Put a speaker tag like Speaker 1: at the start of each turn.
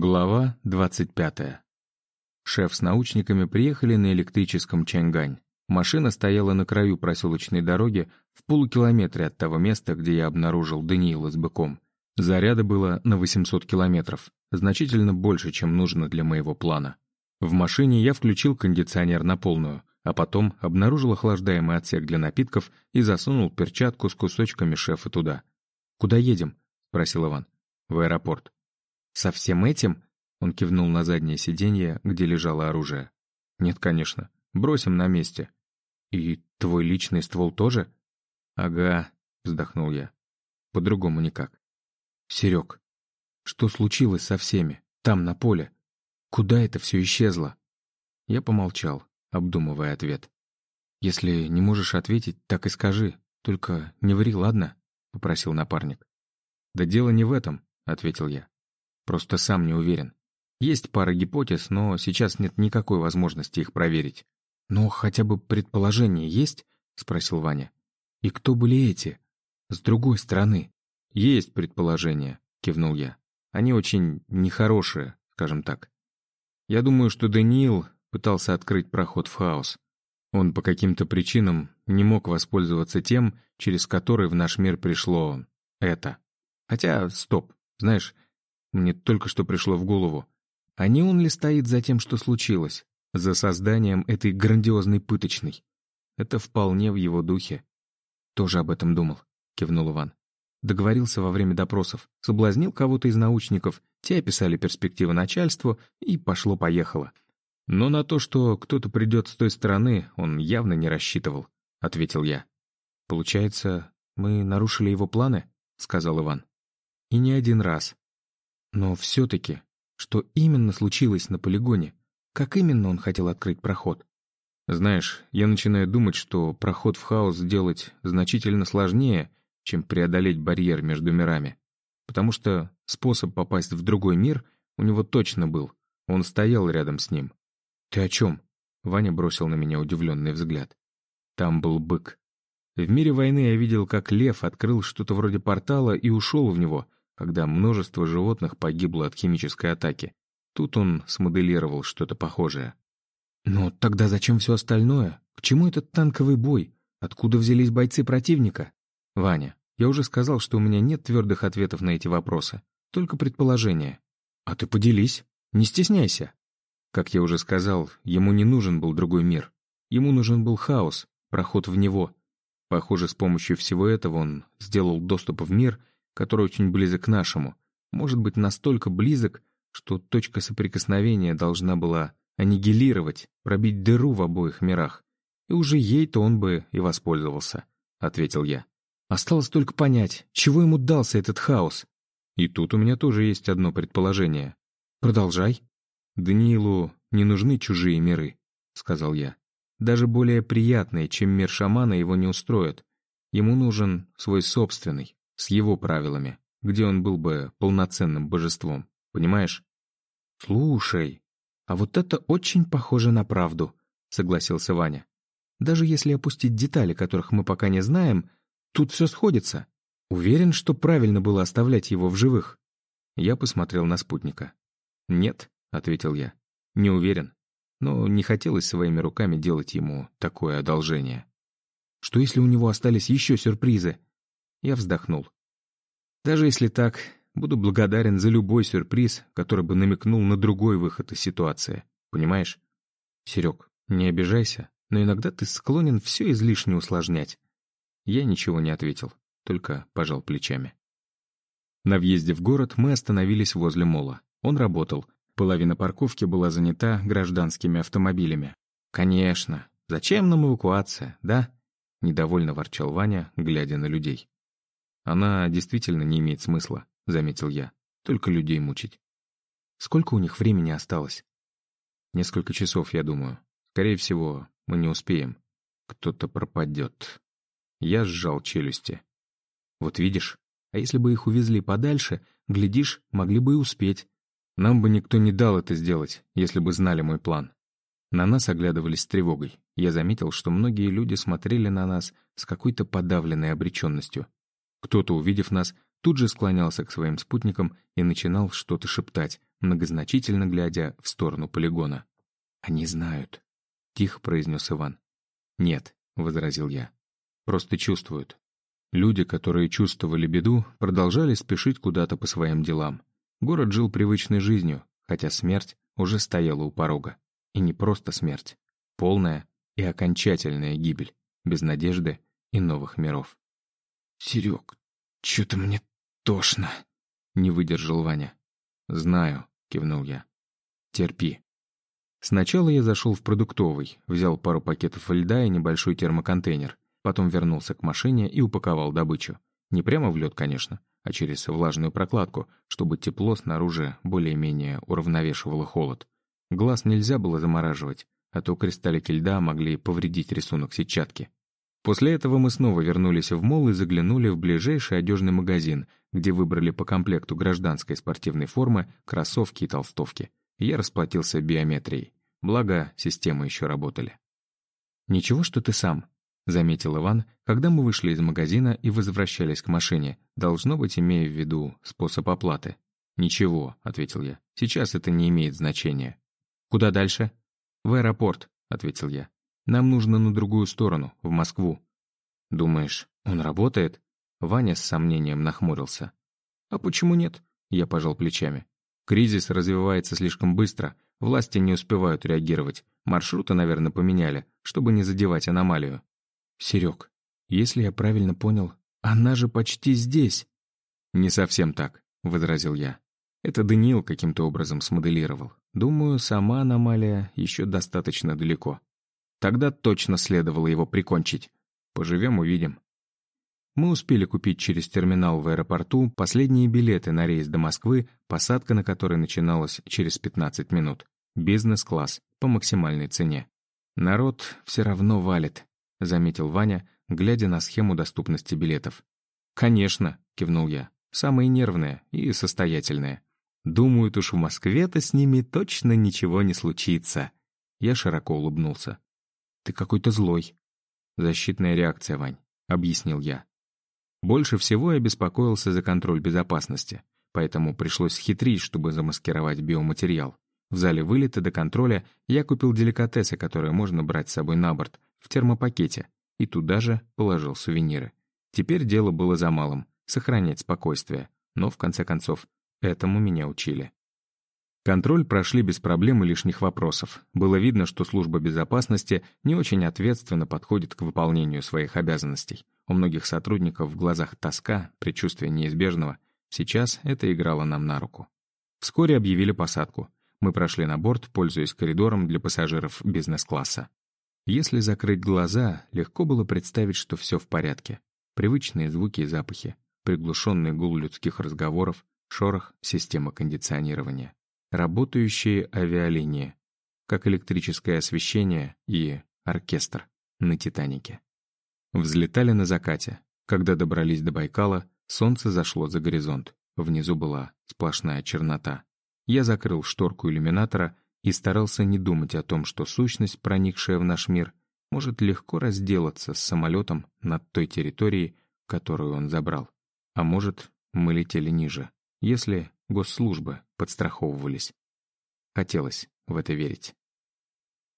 Speaker 1: Глава 25. Шеф с научниками приехали на электрическом Чангань. Машина стояла на краю проселочной дороги в полукилометре от того места, где я обнаружил Даниила с быком. Заряда было на 800 километров, значительно больше, чем нужно для моего плана. В машине я включил кондиционер на полную, а потом обнаружил охлаждаемый отсек для напитков и засунул перчатку с кусочками шефа туда. «Куда едем?» — спросил Иван. «В аэропорт». «Со всем этим?» — он кивнул на заднее сиденье, где лежало оружие. «Нет, конечно. Бросим на месте». «И твой личный ствол тоже?» «Ага», — вздохнул я. «По-другому никак». «Серег, что случилось со всеми? Там, на поле? Куда это все исчезло?» Я помолчал, обдумывая ответ. «Если не можешь ответить, так и скажи. Только не ври, ладно?» — попросил напарник. «Да дело не в этом», — ответил я. «Просто сам не уверен. Есть пара гипотез, но сейчас нет никакой возможности их проверить. «Но хотя бы предположение есть?» — спросил Ваня. «И кто были эти? С другой стороны?» «Есть предположение», — кивнул я. «Они очень нехорошие, скажем так. Я думаю, что Даниил пытался открыть проход в хаос. Он по каким-то причинам не мог воспользоваться тем, через который в наш мир пришло. Это. Хотя, стоп, знаешь, мне только что пришло в голову. А не он ли стоит за тем, что случилось? За созданием этой грандиозной пыточной? Это вполне в его духе. Тоже об этом думал, кивнул Иван. Договорился во время допросов, соблазнил кого-то из научников, те описали перспективы начальству, и пошло-поехало. Но на то, что кто-то придет с той стороны, он явно не рассчитывал, ответил я. Получается, мы нарушили его планы? сказал Иван. И не один раз. Но все-таки, что именно случилось на полигоне? Как именно он хотел открыть проход? Знаешь, я начинаю думать, что проход в хаос сделать значительно сложнее, чем преодолеть барьер между мирами. Потому что способ попасть в другой мир у него точно был. Он стоял рядом с ним. «Ты о чем?» Ваня бросил на меня удивленный взгляд. Там был бык. В мире войны я видел, как лев открыл что-то вроде портала и ушел в него, когда множество животных погибло от химической атаки. Тут он смоделировал что-то похожее. «Но тогда зачем все остальное? К чему этот танковый бой? Откуда взялись бойцы противника?» «Ваня, я уже сказал, что у меня нет твердых ответов на эти вопросы, только предположения. А ты поделись, не стесняйся. Как я уже сказал, ему не нужен был другой мир. Ему нужен был хаос, проход в него. Похоже, с помощью всего этого он сделал доступ в мир, который очень близок к нашему. Может быть, настолько близок, что точка соприкосновения должна была аннигилировать, пробить дыру в обоих мирах. И уже ей-то он бы и воспользовался, — ответил я. Осталось только понять, чего ему дался этот хаос. И тут у меня тоже есть одно предположение. Продолжай. Даниилу не нужны чужие миры, сказал я. Даже более приятные, чем мир шамана, его не устроят. Ему нужен свой собственный, с его правилами, где он был бы полноценным божеством. Понимаешь? Слушай, а вот это очень похоже на правду, согласился Ваня. Даже если опустить детали, которых мы пока не знаем, Тут все сходится. Уверен, что правильно было оставлять его в живых. Я посмотрел на спутника. «Нет», — ответил я, — «не уверен. Но не хотелось своими руками делать ему такое одолжение. Что если у него остались еще сюрпризы?» Я вздохнул. «Даже если так, буду благодарен за любой сюрприз, который бы намекнул на другой выход из ситуации. Понимаешь? Серег, не обижайся, но иногда ты склонен все излишне усложнять. Я ничего не ответил, только пожал плечами. На въезде в город мы остановились возле мола. Он работал. Половина парковки была занята гражданскими автомобилями. «Конечно. Зачем нам эвакуация, да?» Недовольно ворчал Ваня, глядя на людей. «Она действительно не имеет смысла», — заметил я. «Только людей мучить». «Сколько у них времени осталось?» «Несколько часов, я думаю. Скорее всего, мы не успеем. Кто-то пропадет». Я сжал челюсти. Вот видишь, а если бы их увезли подальше, глядишь, могли бы и успеть. Нам бы никто не дал это сделать, если бы знали мой план. На нас оглядывались с тревогой. Я заметил, что многие люди смотрели на нас с какой-то подавленной обреченностью. Кто-то, увидев нас, тут же склонялся к своим спутникам и начинал что-то шептать, многозначительно глядя в сторону полигона. «Они знают», — тихо произнес Иван. «Нет», — возразил я. «Просто чувствуют». Люди, которые чувствовали беду, продолжали спешить куда-то по своим делам. Город жил привычной жизнью, хотя смерть уже стояла у порога. И не просто смерть. Полная и окончательная гибель, без надежды и новых миров.
Speaker 2: «Серег, что-то мне тошно», — не выдержал Ваня.
Speaker 1: «Знаю», — кивнул я. «Терпи». Сначала я зашел в продуктовый, взял пару пакетов льда и небольшой термоконтейнер, потом вернулся к машине и упаковал добычу. Не прямо в лед, конечно, а через влажную прокладку, чтобы тепло снаружи более-менее уравновешивало холод. Глаз нельзя было замораживать, а то кристаллики льда могли повредить рисунок сетчатки. После этого мы снова вернулись в мол и заглянули в ближайший одежный магазин, где выбрали по комплекту гражданской спортивной формы, кроссовки и толстовки. Я расплатился биометрией. Благо, системы еще работали. «Ничего, что ты сам», — заметил Иван, когда мы вышли из магазина и возвращались к машине, должно быть, имея в виду способ оплаты. «Ничего», — ответил я, — «сейчас это не имеет значения». «Куда дальше?» «В аэропорт», — ответил я. «Нам нужно на другую сторону, в Москву». «Думаешь, он работает?» Ваня с сомнением нахмурился. «А почему нет?» Я пожал плечами. «Кризис развивается слишком быстро, власти не успевают реагировать, маршруты, наверное, поменяли, чтобы не задевать аномалию». «Серег, если я правильно понял, она же почти здесь». «Не совсем так», — возразил я. Это Даниил каким-то образом смоделировал. Думаю, сама аномалия еще достаточно далеко. Тогда точно следовало его прикончить. Поживем — увидим. Мы успели купить через терминал в аэропорту последние билеты на рейс до Москвы, посадка на который начиналась через 15 минут. Бизнес-класс, по максимальной цене. «Народ все равно валит», — заметил Ваня, глядя на схему доступности билетов. «Конечно», — кивнул я, — «самые нервные и состоятельные». Думают уж в Москве-то с ними точно ничего не случится. Я широко улыбнулся. Ты какой-то злой. Защитная реакция, Вань, объяснил я. Больше всего я беспокоился за контроль безопасности, поэтому пришлось хитрить, чтобы замаскировать биоматериал. В зале вылета до контроля я купил деликатесы, которые можно брать с собой на борт, в термопакете, и туда же положил сувениры. Теперь дело было за малым — сохранять спокойствие, но, в конце концов, Этому меня учили. Контроль прошли без проблем и лишних вопросов. Было видно, что служба безопасности не очень ответственно подходит к выполнению своих обязанностей. У многих сотрудников в глазах тоска, предчувствие неизбежного. Сейчас это играло нам на руку. Вскоре объявили посадку. Мы прошли на борт, пользуясь коридором для пассажиров бизнес-класса. Если закрыть глаза, легко было представить, что все в порядке. Привычные звуки и запахи, приглушенный гул людских разговоров, шорох системы кондиционирования, работающие авиалинии, как электрическое освещение и оркестр на «Титанике». Взлетали на закате. Когда добрались до Байкала, солнце зашло за горизонт. Внизу была сплошная чернота. Я закрыл шторку иллюминатора и старался не думать о том, что сущность, проникшая в наш мир, может легко разделаться с самолетом над той территорией, которую он забрал. А может, мы летели ниже если госслужбы подстраховывались. Хотелось в это верить.